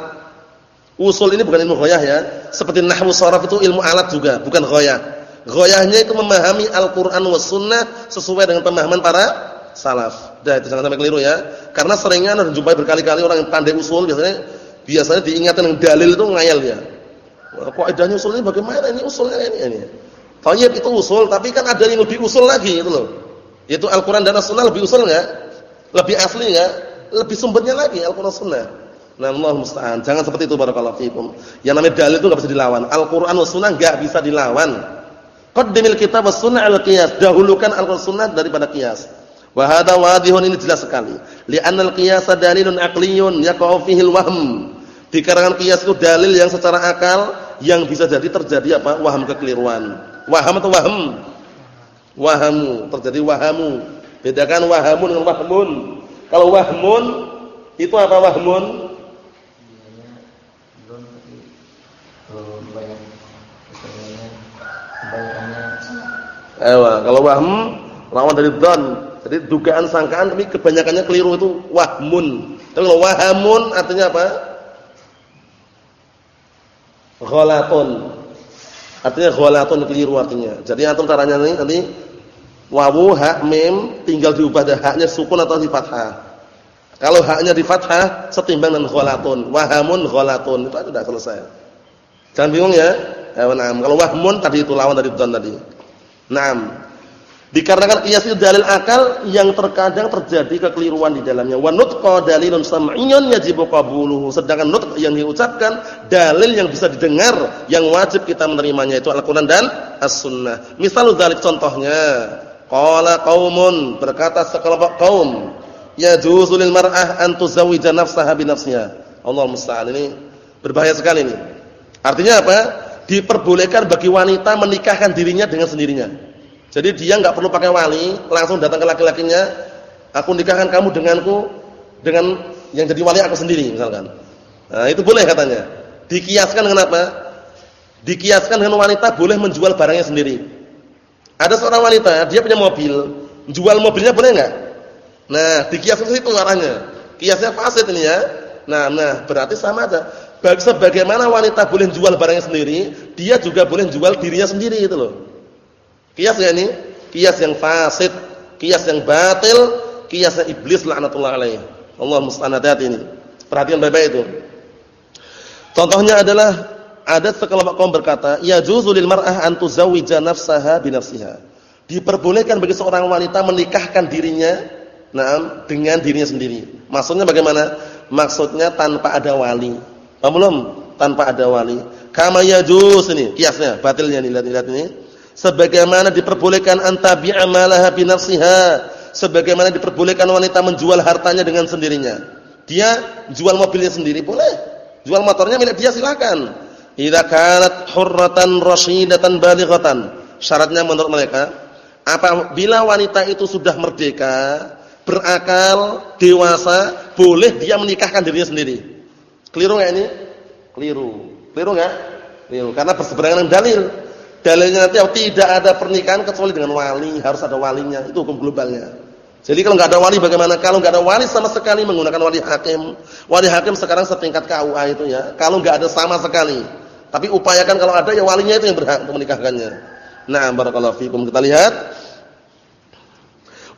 Usul ini bukan ilmu ghoyah ya. Seperti nahwu sharaf itu ilmu alat juga, bukan ghoyah. Goyahnya itu memahami Al-Quran was sunnah sesuai dengan pemahaman para salaf. Dah itu jangan sampai keliru ya. Karena seringnya anda jumpai berkali-kali orang yang pandai usul biasanya biasanya diingatkan dengan dalil itu ngayal. Kok adanya usul ini bagaimana ini usulnya ini ini. Tayyib itu usul, tapi kan ada yang lebih usul lagi itu loh. Yaitu Al-Quran dan As-Sunnah lebih usul enggak? Lebih asli enggak? Lebih sumbernya lagi Al-Quran Sunnah. Nah, Allah musta'an. Jangan seperti itu barakallahu fikum. Yang namanya dalil itu enggak bisa dilawan. Al-Quran was Sunnah enggak bisa dilawan. Qaddimil kitab was sunnah al qiyas, dahulukan al sunnah daripada qiyas. Wa hadha wadihun ini jelas sekali. Li'anna al-qiyas dalilun aqliyun yaqa'u fihi al-wahm. Dikarenakan qiyas itu dalil yang secara akal yang bisa jadi terjadi apa? Waham kekeliruan. Waham atau waham? Wahamu, terjadi wahamu. Bedakan wahamun dengan wahmun. Kalau wahmun itu apa wahmun? Ewa, kalau wahm lawan dari don. Jadi dugaan sangkaan tapi kebanyakannya keliru itu wahmun. Tapi kalau wahamun artinya apa? Ghalatun. Artinya ghalatun keliru artinya. Jadi antum caranya nih nanti wawu ha mim tinggal diubah dah haknya sukun atau di fathah. Kalau haknya di fathah setimbang dengan ghalatun. Wahamun ghalatun. Itu sudah selesai. Jangan bingung ya. Ewa, nah, kalau wahmun tadi itu lawan dari don tadi. Naam. Dikarenakan qiyas itu dalil akal yang terkadang terjadi kekeliruan di dalamnya. Wa nutqa dalilun sam'iyyun yajibu qabuluhu. Sedangkan nutq yang diucapkan dalil yang bisa didengar yang wajib kita menerimanya itu Al-Qur'an dan As-Sunnah. Misal dzalik contohnya, qala qaumun berkata sekelompok kaum, yajuzu lil mar'ah an tuzawwija nafsaha bi nafsiha. Allah musta'an ini berbahaya sekali ini. Artinya apa? diperbolehkan bagi wanita menikahkan dirinya dengan sendirinya. Jadi dia nggak perlu pakai wali, langsung datang ke laki-lakinya, aku nikahkan kamu denganku dengan yang jadi wali aku sendiri misalkan. Nah, itu boleh katanya. Dikiaskan dengan apa? Dikiaskan dengan wanita boleh menjual barangnya sendiri. Ada seorang wanita, dia punya mobil, jual mobilnya boleh nggak? Nah, dikiaskan itu arahnya. Kiasnya fasid ini ya. Nah, nah, berarti sama aja sebagaimana wanita boleh jual barangnya sendiri, dia juga boleh jual dirinya sendiri itu loh. Kias ya ini? Kias yang fasid, kias yang batil, kias yang iblis laknatullah alaih. Allah musta'an ini. Perhatian baik-baik itu. Contohnya adalah ada sekelompok kaum berkata, "Ya juzulil mar'ah an tuzawwija nafsaha bi nafsiha." Diperbolehkan bagi seorang wanita menikahkan dirinya nah, dengan dirinya sendiri. Maksudnya bagaimana? Maksudnya tanpa ada wali. Paham belum? Tanpa ada wali. Kama yajuz ini kiasnya, batilnya nih lihat-lihat ini. Sebagaimana diperbolehkan antabi'a malaha bi nafsiha, sebagaimana diperbolehkan wanita menjual hartanya dengan sendirinya. Dia jual mobilnya sendiri boleh. Jual motornya milik dia silakan. Idza kanat hurratan rasyidatan balighatan. Syaratnya menurut mereka, apabila wanita itu sudah merdeka, berakal, dewasa, boleh dia menikahkan dirinya sendiri. Keliru enggak ini? Keliru. Keliru enggak? Keliru. Karena berseberangan dengan dalil. Dalilnya nanti tidak ada pernikahan kecuali dengan wali, harus ada walinya. Itu hukum globalnya. Jadi kalau enggak ada wali bagaimana? Kalau enggak ada wali sama sekali menggunakan wali hakim. Wali hakim sekarang setingkat KUA itu ya. Kalau enggak ada sama sekali. Tapi upayakan kalau ada ya walinya itu yang berhak untuk menikahkannya. Nah, barakallahu fikum. Kita lihat.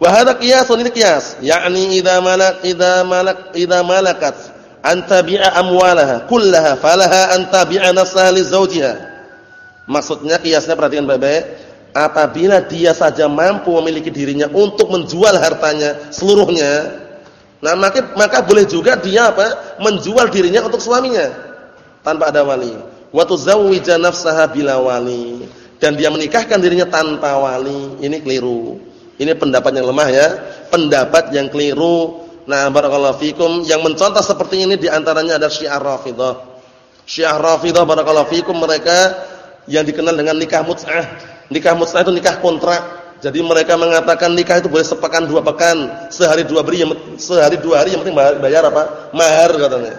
Wa hadha qiyasun ini qiyas, yakni idza malak idza malak idza malakat antabi'a amwalaha kullaha falaha antabi'a nafsaha li zawjiha. Maksudnya kiasnya perhatikan baik-baik. Apabila dia saja mampu memiliki dirinya untuk menjual hartanya seluruhnya, nah maka maka boleh juga dia apa? menjual dirinya untuk suaminya tanpa ada wali. Wa tuzawwija nafsaha bila wali dan dia menikahkan dirinya tanpa wali. Ini keliru. Ini pendapat yang lemah ya, pendapat yang keliru Nah, barakallahu fikum yang mencontoh seperti ini di antaranya ada Syiah Rafidhah. Syiah Rafidhah barakallahu fikum mereka yang dikenal dengan nikah mut'ah. Nikah mut'ah itu nikah kontrak. Jadi mereka mengatakan nikah itu boleh sepekan dua pekan, sehari dua hari, sehari dua hari yang penting bayar apa? Mahar katanya.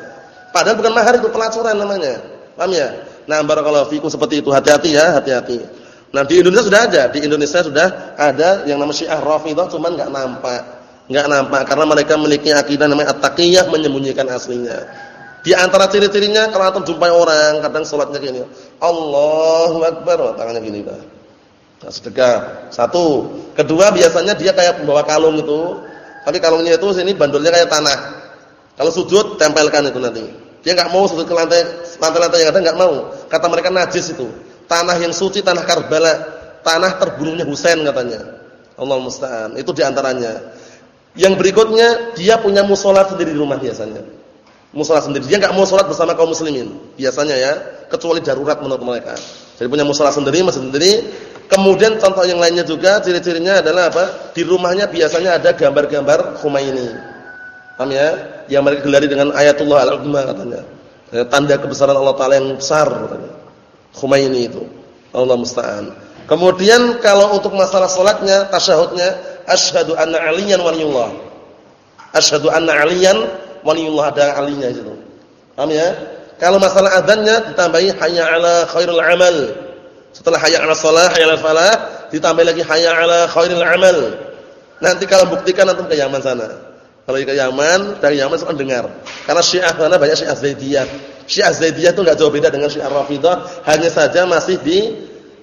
Padahal bukan mahar itu pelacuran namanya. Paham ya? Nah, barakallahu fikum seperti itu. Hati-hati ya, hati-hati. Nah, di Indonesia sudah ada, di Indonesia sudah ada yang namanya Syiah Rafidhah cuman enggak nampak. Enggak nampak karena mereka memiliki akidah namanya at-taqiyah menyembunyikan aslinya. Di antara ciri-cirinya kalau antum jumpai orang kadang salatnya gini, Allahu akbar, tangannya gini, Pak. Nah, sedekah. Satu. Kedua biasanya dia kayak membawa kalung itu. Tapi kalungnya itu sini bandulnya kayak tanah. Kalau sujud tempelkan itu nanti. Dia enggak mau sujud ke lantai lantai-lantai yang ada enggak mau. Kata mereka najis itu. Tanah yang suci tanah Karbala, tanah terbunuhnya Husain katanya. Allah musta'an. Itu di antaranya. Yang berikutnya dia punya musola sendiri di rumah biasanya. Musola sendiri. Dia enggak mau sholat bersama kaum muslimin biasanya ya, kecuali darurat menurut mereka. Jadi punya musola sendiri, masjid sendiri, Kemudian contoh yang lainnya juga ciri-cirinya adalah apa? Di rumahnya biasanya ada gambar-gambar Khomeini. Paham ya? Yang mereka gelari dengan ayatullah al-uzma katanya. Ya, tanda kebesaran Allah taala yang besar katanya. Khomeini itu. Allah musta'an. Kemudian kalau untuk masalah salatnya, tasyahudnya asyhadu anna aliyan waliyullah. Asyhadu anna aliyan waliyullah ada alinya itu. Paham ya? Kalau masalah adzannya ditambahi hayya ala khairul amal setelah hayya 'ala shalah, hayya 'ala falah, ditambah lagi hayya 'ala khairil amal. Nanti kalau buktikan antum ke Yaman sana. Kalau ke Yaman, dari Yaman suka dengar. Karena Syiah sana banyak Syiah Zaidiyah. Syiah Zaidiyah itu enggak jauh beda dengan Syiah Rafidhah, hanya saja masih di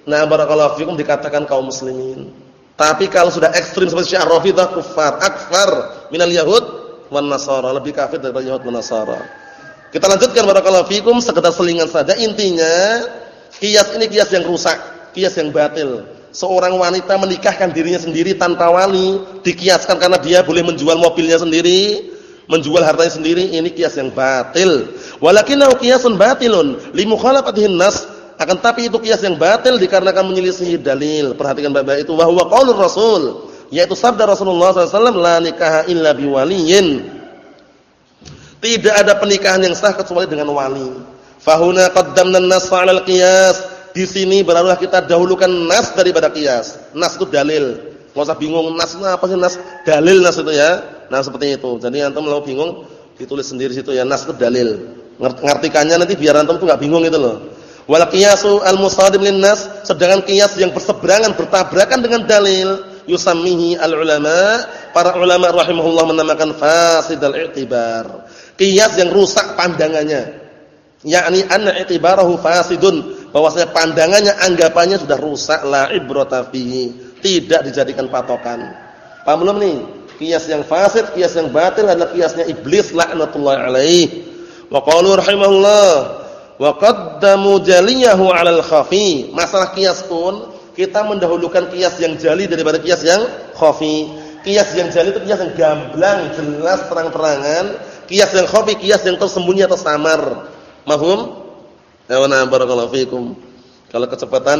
nah barakallahu fikum dikatakan kaum muslimin. Tapi kalau sudah ekstrim seperti Syiah Rafidhah kufar, akfar minal yahud wan nasara, lebih kafir daripada Yahud dan Nasara. Kita lanjutkan barakallahu fikum sekedar selingan saja intinya Kias ini kias yang rusak, kias yang batil. Seorang wanita menikahkan dirinya sendiri tanpa wali, dikiaskan karena dia boleh menjual mobilnya sendiri, menjual hartanya sendiri, ini kias yang batil. Walakinnahu kiasun batilun li mukhalafatihin nas, akan tapi itu kias yang batil dikarenakan menyelisihi dalil. Perhatikan baik-baik itu wa huwa qaulur Rasul, yaitu sabda Rasulullah SAW, la nikaha illa biwaliyin. Tidak ada pernikahan yang sah kecuali dengan wali. Fahuna qaddamna an-nas 'ala. Di sini barulah kita dahulukan nas daripada qiyas. Nas itu dalil. Enggak usah bingung nas apa sih nas? Dalil nas itu ya. Nah, seperti itu. Jadi antum kalau bingung ditulis sendiri situ ya nas itu dalil. Ngartikannya nanti biar antum tuh enggak bingung itu loh. Wal qiyasu al-musadim lin-nas, sedangkan qiyas yang berseberangan bertabrakan dengan dalil yusammihi al-ulama, para ulama rahimahullah menamakan fasidal i'tibar. Qiyas yang rusak pandangannya. Yakni anna i'tibarahu fasidun. Bahwasanya pandangannya anggapannya sudah rusak. La ibrata fihi. Tidak dijadikan patokan. Paham belum nih? Kias yang fasid kias yang batil adalah kiasnya iblis laknatullah alaih. Wa qalu rahimahullah wa qaddamu jaliyahu 'alal khafi. Masalah kias pun kita mendahulukan kias yang jali daripada kias yang khafi kias yang jali itu kias yang gamblang jelas terang-terangan kias yang khafi kias yang tersembunyi atau samar Mahum? Ya wa barakallahu fikum. Kalau kecepatan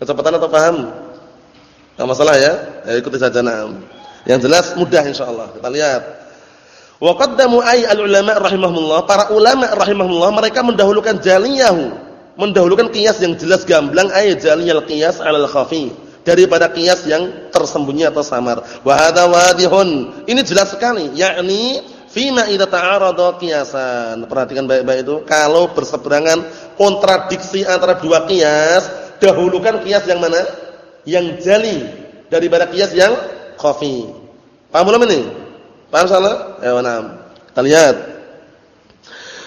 kecepatan atau paham? Enggak masalah ya. Ya ikuti saja na'am. Yang jelas mudah insyaallah. Kita lihat. Wa qaddamu ay al-ulama rahimahumullah, para ulama rahimahumullah mereka mendahulukan jaliyahu, mendahulukan qiyas yang jelas gamblang ay jaliyal qiyas 'alal khafi daripada qiyas yang tersembunyi atau samar. Wa hadza wadihun. Ini jelas sekali, yakni Fima idza ta'arada qiyasan. Perhatikan baik-baik itu. Kalau berseberangan kontradiksi antara dua qiyas, dahulukan qiyas yang mana? Yang jali daripada qiyas yang khafi. Paham belum ini? Paham salah? Ya, na'am. Kita lihat.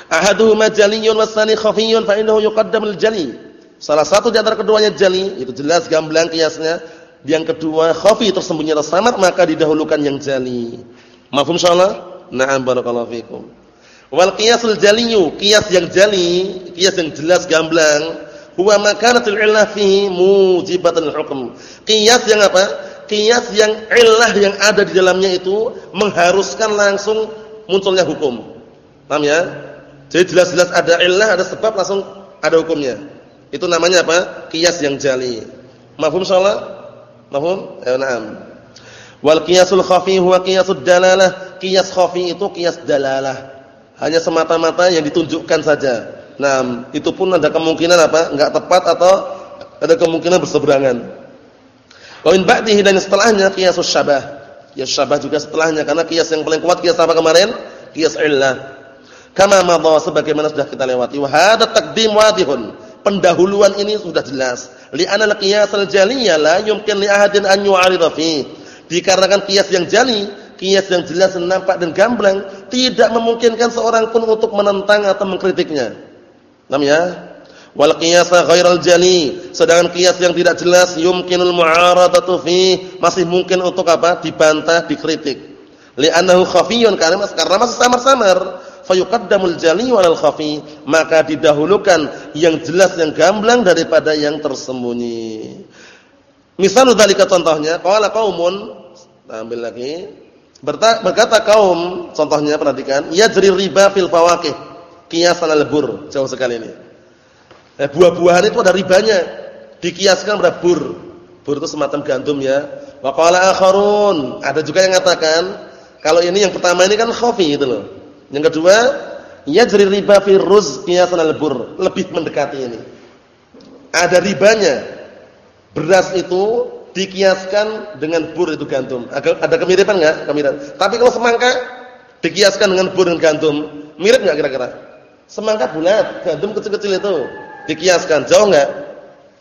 Ahaduhuma jaliyun wasani khafiyun fa innahu yuqaddam al-jali. Salah satu di antara keduanya jali, itu jelas gamblang qiyasnya. Yang kedua khafi tersembunyi atau samar maka didahulukan yang jali. Mafhum insyaallah? Na'am barakallahu fikum. Wal qiyasul jaliyu, qiyas yang jali, qiyas yang jelas gamblang, huwa makanatul illah fihi mujibatul hukm. Qiyas yang apa? Qiyas yang illah yang ada di dalamnya itu mengharuskan langsung munculnya hukum. Paham ya? Jadi jelas-jelas ada illah, ada sebab langsung ada hukumnya. Itu namanya apa? Qiyas yang jali. Mafhum insyaallah? Mafhum? Ya, na'am. Wal qiyasul khafi huwa qiyasud dalalah. Qiyas khafi itu qiyas dalalah. Hanya semata-mata yang ditunjukkan saja. Nah, itu pun ada kemungkinan apa? Enggak tepat atau ada kemungkinan berseberangan. Wa min ba'dihi dan setelahnya qiyasus syabah. Qiyas syabah juga setelahnya karena qiyas yang paling kuat qiyas apa kemarin? Qiyas illah. Kama madha sebagaimana sudah kita lewati. Wa hadha taqdim wadihun. Pendahuluan ini sudah jelas. Li'anna al-qiyas al-jaliyya la yumkin li ahadin an yu'arida fi. Dikarenakan qiyas yang jali, qiyas yang jelas nampak dan gamblang tidak memungkinkan seorang pun untuk menentang atau mengkritiknya. Paham ya? Wal qiyas ghairal jali, sedangkan qiyas yang tidak jelas yumkinul mu'aradatu fi, masih mungkin untuk apa? dibantah, dikritik. Li'annahu khafiyun karena masih samar-samar fayuqaddamul jali walal khafi maka didahulukan yang jelas yang gamblang daripada yang tersembunyi. Misal dzalika contohnya qala qaumun ambil lagi berkata kaum contohnya perhatikan yajri riba fil fawaqih qiyasan al-bur jauh sekali ini. Eh, buah-buahan itu ada ribanya dikiaskan pada bur. Bur itu semacam gandum ya. Wa qala akharun ada juga yang mengatakan kalau ini yang pertama ini kan khafi itu loh yang kedua, yajri riba fi ruz qiyasan al-bur, lebih mendekati ini. Ada ribanya. Beras itu dikiaskan dengan bur itu gandum. Ada kemiripan enggak? Kemiripan. Tapi kalau semangka dikiaskan dengan bur dan gandum, mirip enggak kira-kira? Semangka bulat, gandum kecil-kecil itu dikiaskan, jauh enggak?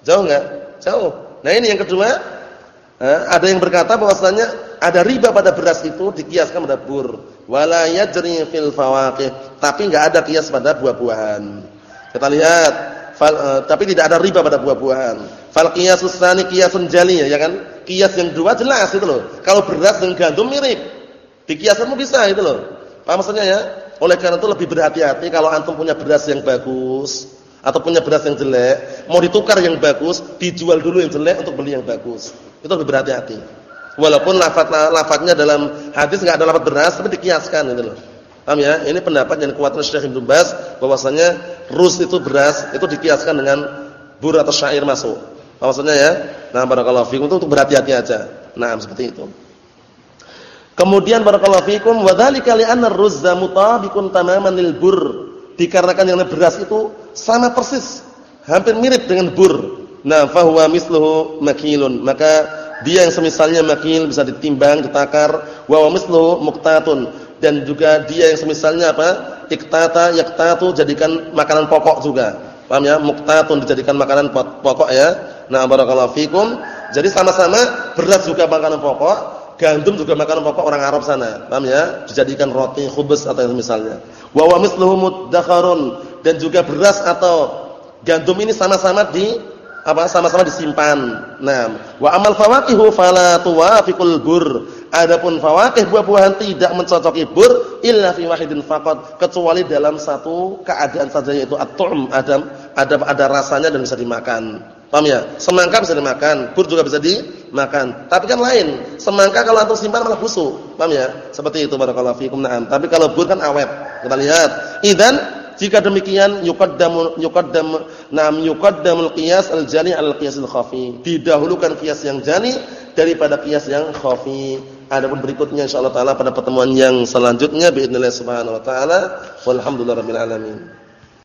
Jauh enggak? Jauh. Nah, ini yang kedua, ada yang berkata bahwasanya ada riba pada beras itu dikiaskan pada bur. Wala yajri fil fawaqih. Tapi enggak ada kias pada buah-buahan. Kita lihat fal, uh, tapi tidak ada riba pada buah-buahan. Fal qiyasus tsani qiyasun jali ya kan? Kias yang dua jelas itu loh. Kalau beras dan gandum mirip dikiaskan bisa itu loh. Paham maksudnya ya? Oleh karena itu lebih berhati-hati kalau antum punya beras yang bagus atau punya beras yang jelek mau ditukar yang bagus dijual dulu yang jelek untuk beli yang bagus itu lebih berhati-hati Walaupun lafaz lafaznya dalam hadis enggak ada lafaz beras tapi dikiaskan gitu loh. Paham ya? Ini pendapat yang kuat oleh Syekh Ibnu Baz bahwasanya rus itu beras itu dikiaskan dengan bur atau syair masuk. Maksudnya ya? Nah, barakallahu fikum untuk berhati-hati aja. Nah, seperti itu. Kemudian barakallahu fikum wa dzalika li'anna ar-ruzza mutabiqun tamaman lil bur. Dikarenakan yang beras itu sama persis, hampir mirip dengan bur. Nah, fa huwa misluhu makilun. Maka dia yang semisalnya makil bisa ditimbang, ditakar, wa wa mislu muqtatun dan juga dia yang semisalnya apa? iktata, yaktatu jadikan makanan pokok juga. Paham ya? Muqtatun dijadikan makanan pokok ya. Nah, barakallahu fikum. Jadi sama-sama beras juga makanan pokok, gandum juga makanan pokok orang Arab sana. Paham ya? Dijadikan roti, khubz atau yang semisalnya. Wa wa misluhu mudakharun dan juga beras atau gandum ini sama-sama di apa sama-sama disimpan. Nah, wa amal fawaqihu fala tuwafiqul bur. Adapun fawaqih buah-buahan tidak mencocoki bur illa fi wahidin faqat, kecuali dalam satu keadaan saja yaitu at-tu'm, ada ada ada rasanya dan bisa dimakan. Paham ya? Semangka bisa dimakan, bur juga bisa dimakan. Tapi kan lain. Semangka kalau antum simpan malah busuk. Paham ya? Seperti itu barakallahu fikum. Nah, tapi kalau bur kan awet. Kita lihat. Idzan jika demikian yuqaddamu yuqaddam nam yuqaddamul qiyas al-jali al-qiyas al-khafi. Didahulukan qiyas yang jali daripada qiyas yang khafi. Adapun berikutnya insyaallah taala pada pertemuan yang selanjutnya باذن subhanahu wa taala. Walhamdulillahirabbil alamin.